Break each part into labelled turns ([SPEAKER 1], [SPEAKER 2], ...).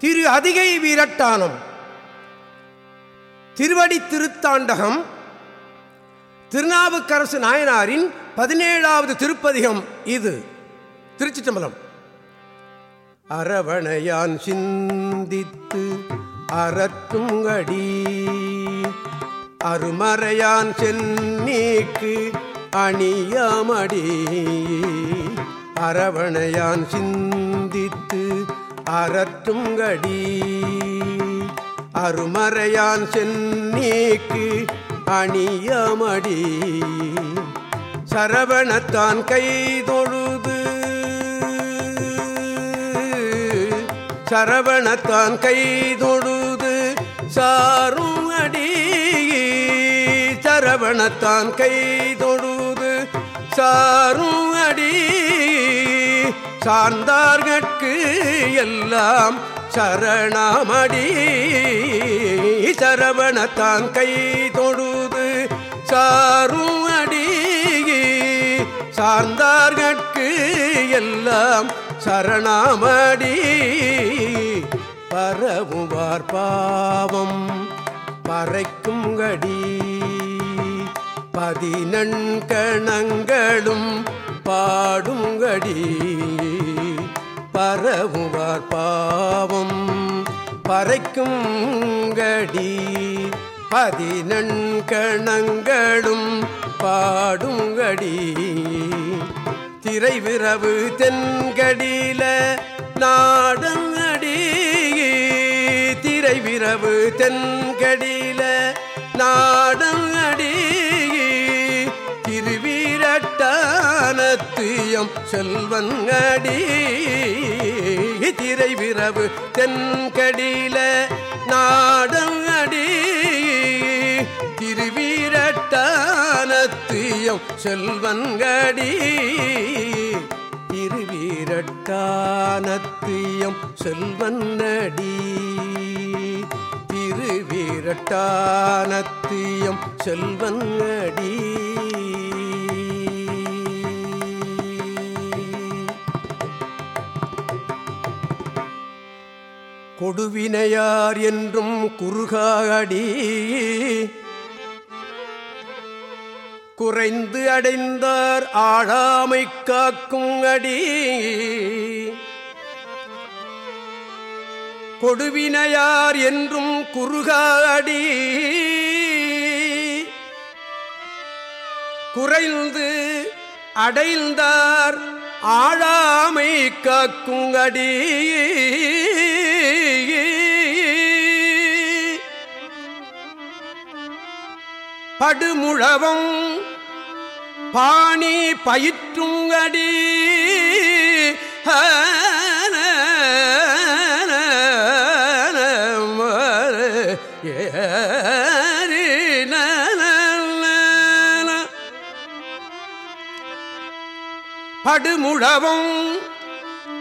[SPEAKER 1] திரு அதிகை வீரட்டானம். திருவடி திருத்தாண்டகம். திருநாவுக்கரசு நாயனாரின் பதினேழாவது திருப்பதிகம் இது. திருச்சி சம்பளம் அரவணையான் சிந்தித்து அறத்துங்கடி அருமறையான் சென்னீக்கு அணியாமடி. அரவணையான் சிந்தித்து அறத்துங்கடி. அருமறையான் சென்னீக்கு அணியமடி. சரவணத்தான் கைதொழுது சரவணத்தான் கைதொழுது சாரும் அடி. சரவணத்தான் கைதொழுது சாரும் அடி. சார்ந்தார்கட்கு எல்லாம் சரணமடி. சரவணத்தான் கை தொழுது சாரும் அடி. சார்ந்தார்கட்கு எல்லாம் சரணமடி. பரவுவார் பாவம் பறைக்கும் கடி. பதினண்கணங்களும் பாடுங்கடி பரவுவார் பாவம். பறைக்கும் கடி பதினண்கணங்களும் பாடுங்கடி திரைவிரவு தென்கடியில நாடங்கடி திரைவிரவு தென்கடியில நாடங்க திருவீரட்டானத்தியம் செல்வங்கடி. திரைவிரவு தென்கடியில நாடங்கடி. திருவீரட்டானத்தியம் செல்வங்கடி. திருவீரட்டானத்தியம் செல்வன்னடி திருவீரட்டானத்தியம் செல்வங்கடி கொடுவினையார் என்றும் குறுகாடி குறைந்து அடைந்தார் ஆழாமை காக்கும் அடி. கொடுவினையார் என்றும் குறுகாடி குறைந்து அடைந்தார் ஆழாமை காக்குங்கடி படுமுழவும். பாணி பயிற்றுங்கடி. படுமுழவும்.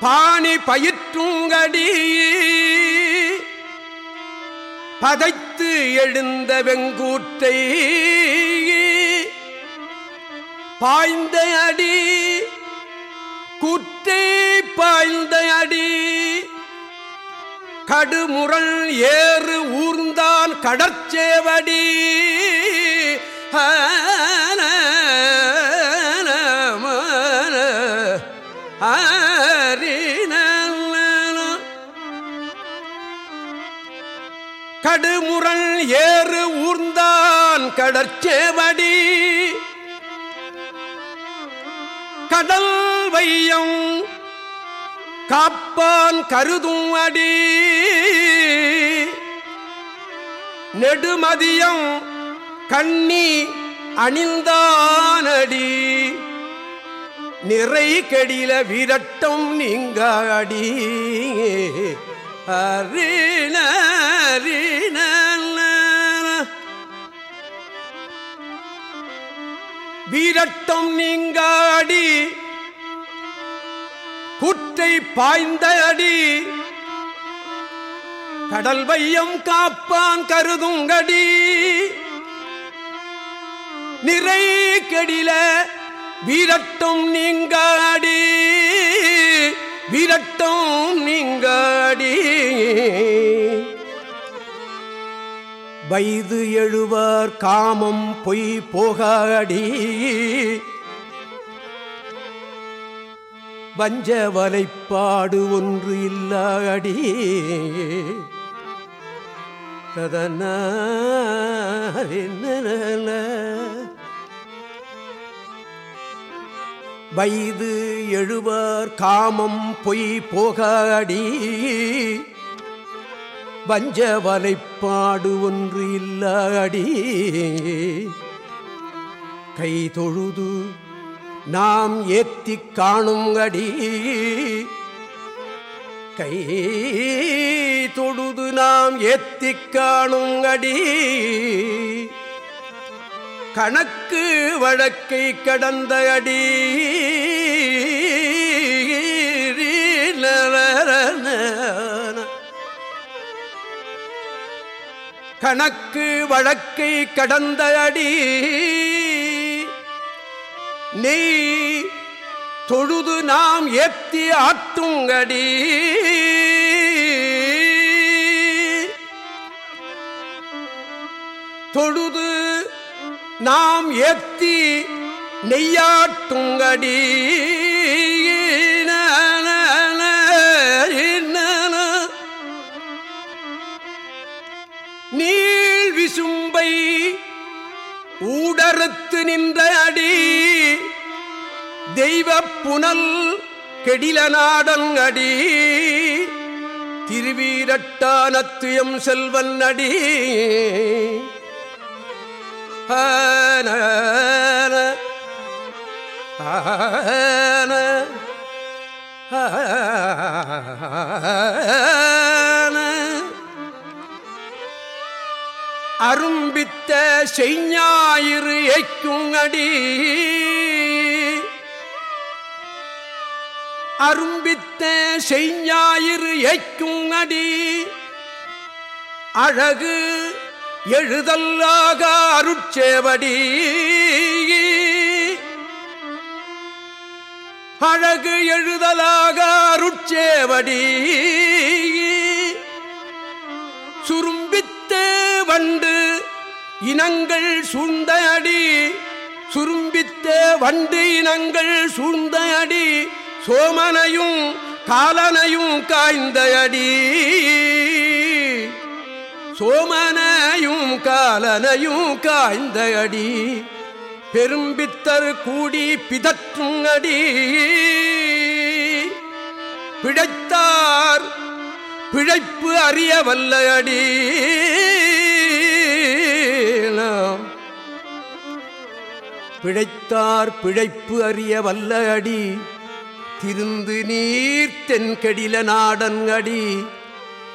[SPEAKER 1] பாணி பயிற்றுங்கடி. பதை பதைத்து எழுந்த வெங்கூற்றை பாய்ந்த அடி குற்றை பாய்ந்த அடி. கடுமுரள் ஏறு ஊர்ந்தான் கடற்சேவடி. கடுமுரல் ஏறு ஊர்ந்தான் கடற்சேவடி. கடல் வையம் காப்பான் கருதும் அடி. நெடுமதியம் கண்ணி அணிந்தானடி நிறை கெடில விரட்டம் நீங்க அடி அறின வீரட்டம் நீங்காடி. குற்றை பாய்ந்த அடி. கடல் வையம் காப்பான் கருதுங்கடி நிறை கெடில வீரட்டம் நீங்காடி. வீரட்டம் நீங்காடி. வயது எழுவார் காமம் பொய் போகாடி. வஞ்ச வலைப்பாடு ஒன்று இல்லாடி. ததன வயது எழுவார் காமம் பொய் போகாடி. வஞ்ச வலைப்பாடு ஒன்று இல்லாடி. கை தொழுது நாம் ஏத்திக் காணும் அடி கை தொழுது நாம் ஏத்திக் காணும் அடி கணக்கு வழக்கை கடந்த அடி. கணக்கு வழக்கை கடந்த அடி. நெய் தொழுது நாம் ஏத்தி ஆட்டுங்கடி தொழுது நாம் ஏத்தி நெய்யாட்டுங்கடி ஊடறுத்து நின்ற அடி தெய்வ புனல் கெடில நாடன் அடி திருவீரட்டானத்துயம் செல்வன் அடி ஆன வைத்த செய்ஞாயிறு எய்க்குங்கடி அரும்பித்த செய்ஞாயிறு எய்க்குங்கடி அழகு எழுதல்லாக அருட்சேவடி. அழகு எழுதலாக அருட்சேவடி. இனங்கள் சூழ்ந்த அடி சுரும்பித்த வண்டு இனங்கள் சூழ்ந்த அடி சோமனையும் காலனையும் காய்ந்த அடி சோமனையும் காலனையும் காய்ந்த அடி பெரும்பித்தர் கூடி பிதற்றும் அடி பிழைத்தார் பிழைப்பு அறிய வல்ல அடி பிழைத்தார் பிழைப்பு அறிய வல்ல அடி திருந்து நீர் தென்கடில நாடன் அடி.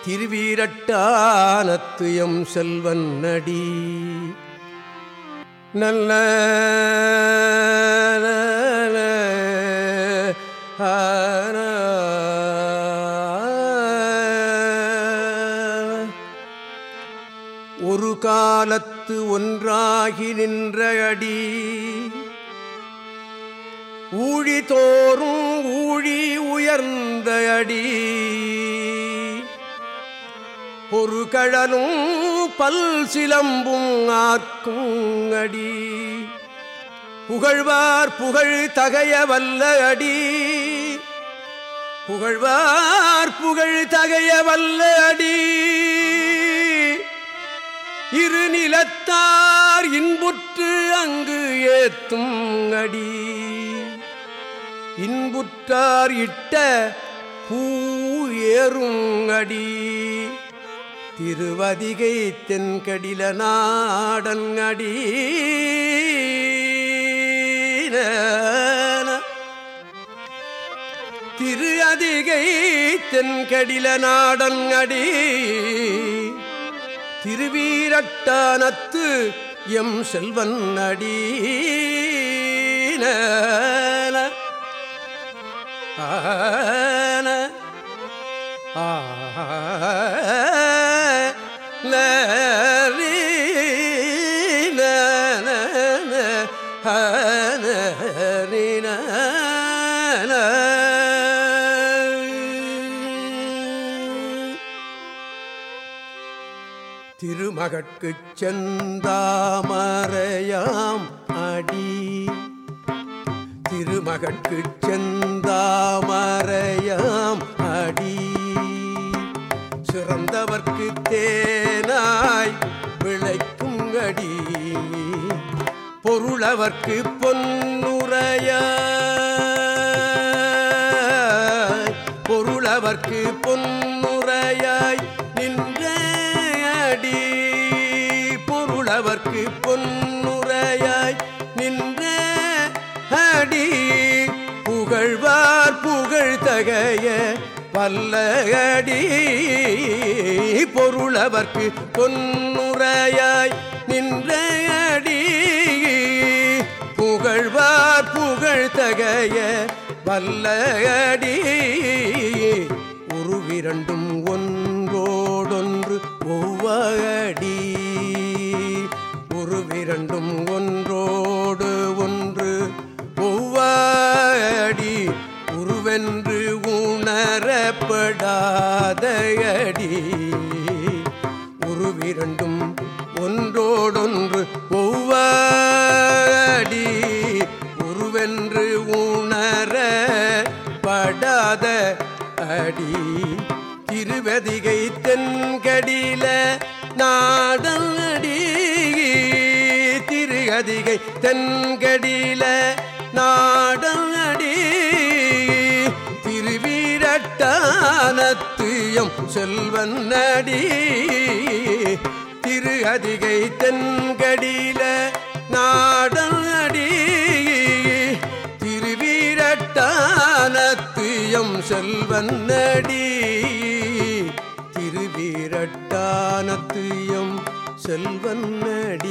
[SPEAKER 1] திருவீரட்டானத்துயம் செல்வன் அடி. நல்ல ஒரு காலத்து ஒன்றாகி நின்ற அடி. ஊழி தோறும் ஊழி உயர்ந்த அடி பொறுகழலும் பல் சிலம்பும் ஆர்க்கும் அடி புகழ்வார் புகழ் தகைய வல்ல அடி புகழ்வார் புகழ் தகைய வல்ல அடி இரு நிலத்தார் இன்புற்று அங்கு ஏத்தும் அடி இன்புற்றார் இட்ட பூ ஏறுங்கடி. திருவதிகை தென்கடில நாடன் திரு அதிகை தென்கடில நாடன் திருவீரட்டானத்து எம் செல்வன் அடீன திருமகட்குச் சென்றாமறையாம் அடி திருமகட்குச் செந்தாமரையாம் அடி. சிறந்தவர்க்கு தேனாய் விளைக்கும் அடி. பொருளவர்க்கு பொன்னுரைய. பொருளவர்க்கு பொன்னுரையாய் நின்ற அடி. பொருளவர்க்கு பொன்னுரையாய் பல்லகடி பொருளவர்க்கு பொன்னுரையாய் நின்றடி புகழ்வார் புகழ் தகைய பல்லகடி உருவிரண்டும் ஒன்றோடொன்று ஒவ்வடி உருவிரண்டும் ஒன்று உணரப்படாதடி உருவிரண்டும் ஒன்றோடொன்று ஒவ்வடி உருவென்று உணர படாத அடி. திருவதிகை தென்கடில நாடடி திருகதிகை தென்கடியில ஞானத்துயம் செல்வன் நடி திரு அதிகை தென்கடியில நாடடி திருவீரட்டானத்துயம் செல்வன் நடி திருவீரட்டானத்துயம் செல்வன் நடி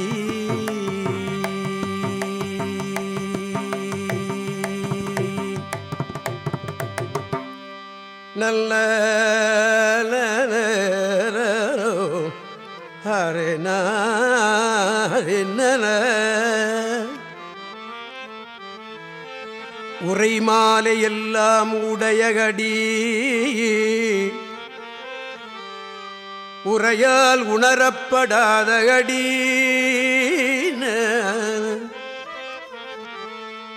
[SPEAKER 1] ஹரே நல உரை மாலை எல்லாம் உடையகடி உரையால் உணரப்படாதகடி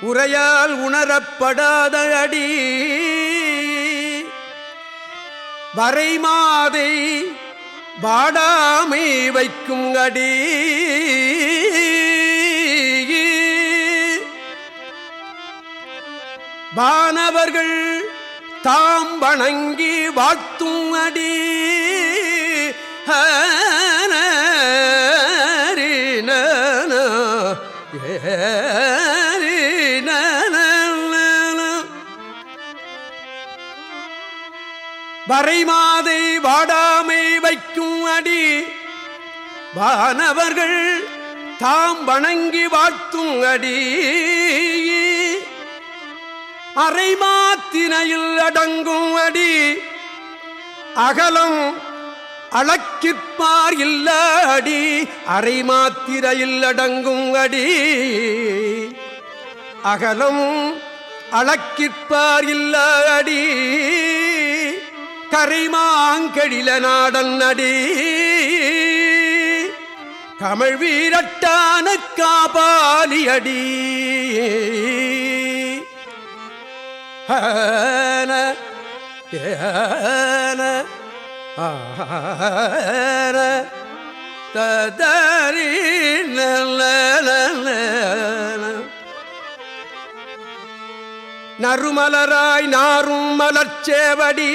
[SPEAKER 1] உரையால் உணரப்படாத அடி வரைமாதை வாடாமை வைக்கும் அடி. வானவர்கள் தாம் வணங்கி வாழ்த்தும் அடி. ஏ வரைமாதை வாடாமை வைக்கும் அடி. வானவர்கள் தாம் வணங்கி வாழ்த்தும் அடி. அரைமாத்தினையில் அடங்கும் அடி. அகலம் அளக்கிற்பார் இல்ல அடி. அரைமாத்திரையில் அடங்கும் அடி. அகலம் அளக்கிற்பார் இல்ல அடி. கரைமாங்கடில நாடன் நடி. கமல் வீரட்டான காபாலி அடி ஹன ததரி நறுமலராய் நாரும் மலர்ச்சேவடி.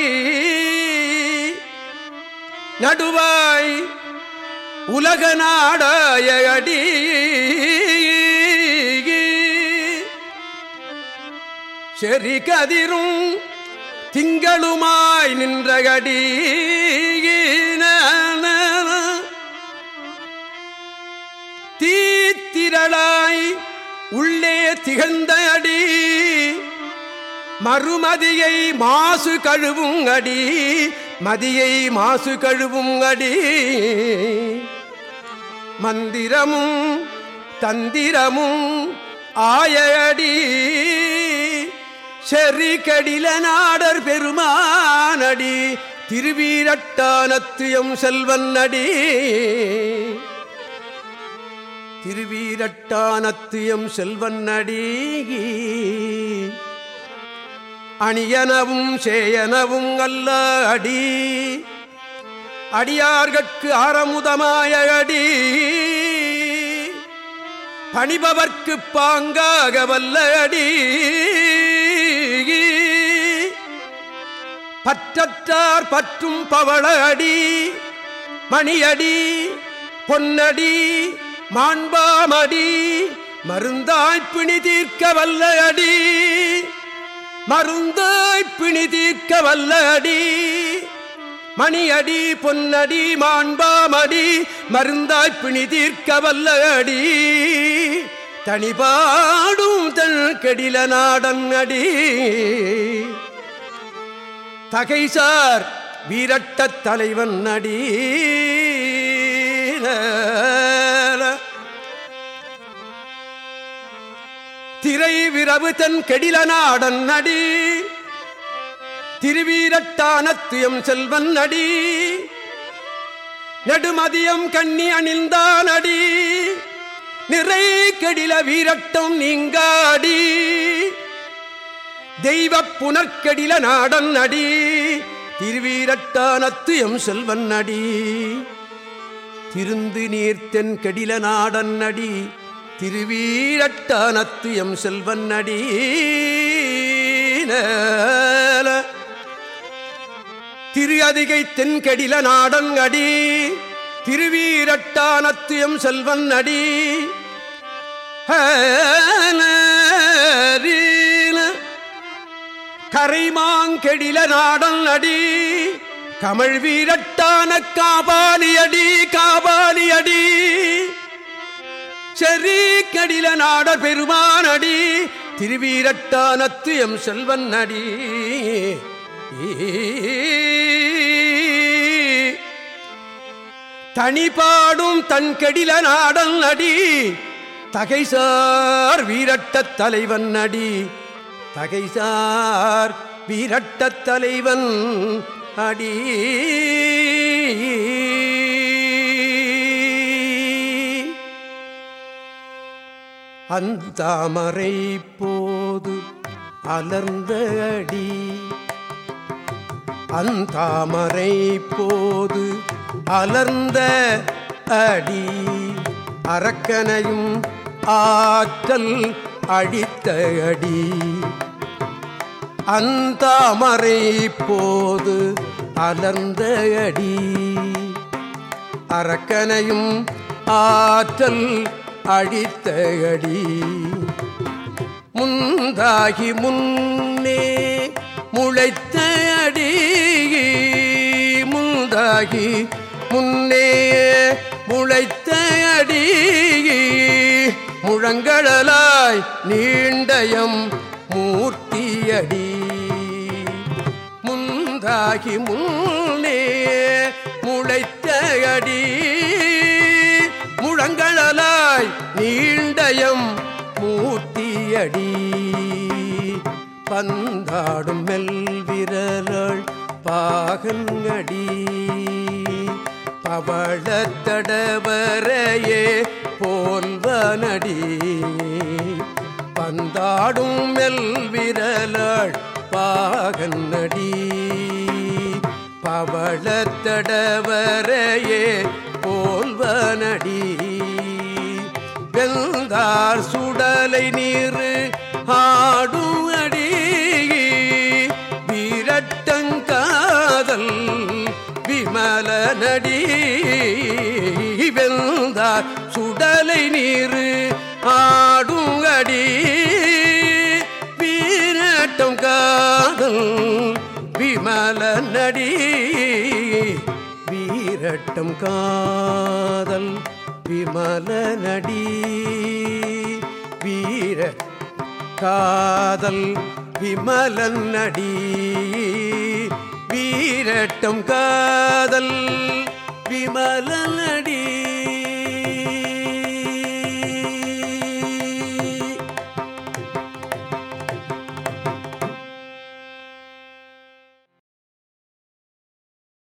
[SPEAKER 1] நடுவாய் உலக நாடாய அடி. செறி கதிரும் திங்களுமாய் நின்றகடி தீத்திரளாய் உள்ளே திகழ்ந்த அடி. மறுமதியை மாசு கழுவும் அடி. மதியை மாசு கழுவும் அடி. மந்திரமும் தந்திரமும் ஆயடி செறி கடில நாடர் பெருமானடி திருவீரட்டானத்தியம் செல்வன் அடி. திருவீரட்டானத்தியம் செல்வன் அடி. அணியனவும் சேயனவும் அல்ல அடி. அடியார்கட்கு அறமுதமாய அடி. பணிபவர்க்கு பாங்காக வல்ல அடி. பற்றற்றார் பற்றும் பவள அடி. மணியடி பொன்னடி மாண்பாமடி. மருந்தாய்ப்பிணி தீர்க்க வல்ல அடி. மருந்தாய் பிணி தீர்க்க வல்ல மணியடி பொன்னடி மாண்பாமடி மருந்தாய் பிணி தீர்க்க வல்ல தனிபாடும் தன் கெடில நாடன் அடி தகைசார் வீரட்ட தலைவன் அடி. திரை விரவு தன் கெடில நாடன் அடி. திருவீரட்டானத்துயம் செல்வன் அடி. நெடுமதியம் கண்ணி அணிந்தான் அடி. நிறை கெடில வீரட்டம் நீங்காடி. தெய்வ புனர்கடில நாடன் அடி. திருவீரட்டானத்து எம் செல்வன் அடி. திருந்து நீர்த்தென் கெடில நாடன் அடி. திருவீழட்டானத்து எம் செல்வன் அடி திரு அதிகை தென்கடில நாடன் அடி திருவீரட்டானத்து எம் செல்வன் அடி கரைமாங்கெடில நாடல் அடி கமல் வீரட்டான காபாலி அடி காபாலி அடி. செறி கடில நாடர் பெருமானடி திருவீரட்டானத்து எம் செல்வன் அடி தனிபாடும் தன் கடில நாடன் அடி தகைசார் வீரட்ட தலைவன் அடி தகைசார் வீரட்ட தலைவன் அடி. அந்தாமரை போது அலர்ந்த அடி. அந்தாமரை போது அலர்ந்த அடி. அரக்கனையும் ஆற்றல் அடித்த அடி. அந்தாமரை போது அலர்ந்த அடி. அரக்கனையும் ஆற்றல் அடித்த அடி முந்தாகி முன்னே முளைத்த அடி. முந்தாகி முன்னே முளைத்த அடி. முழங்கடலாய் நீண்டயம் மூர்த்தியடி. முந்தாகி முன்னே முளைத்த அடி. நீண்டயம் மூர்த்தியடி. பந்தாடும் மெல்விரலாள் பாகங்கடி. பவழத்தடவரையே போல்வனடி பந்தாடும் மெல்விரலாள் பாகநடி பவழத்தடவரையே போல்வனடி வெந்தார் சுடலை நீர் ஆடும் அடி. வீரட்டங்காதல் விமல நடி. வெந்தார் சுடலை நீர் ஆடும் அடி. வீரட்டம் காதல் விமல நடி. வீரட்டம் காதல் விமல நடி வீர காதல் விமலன் நடி வீரட்டம் காதல் விமலன் நடி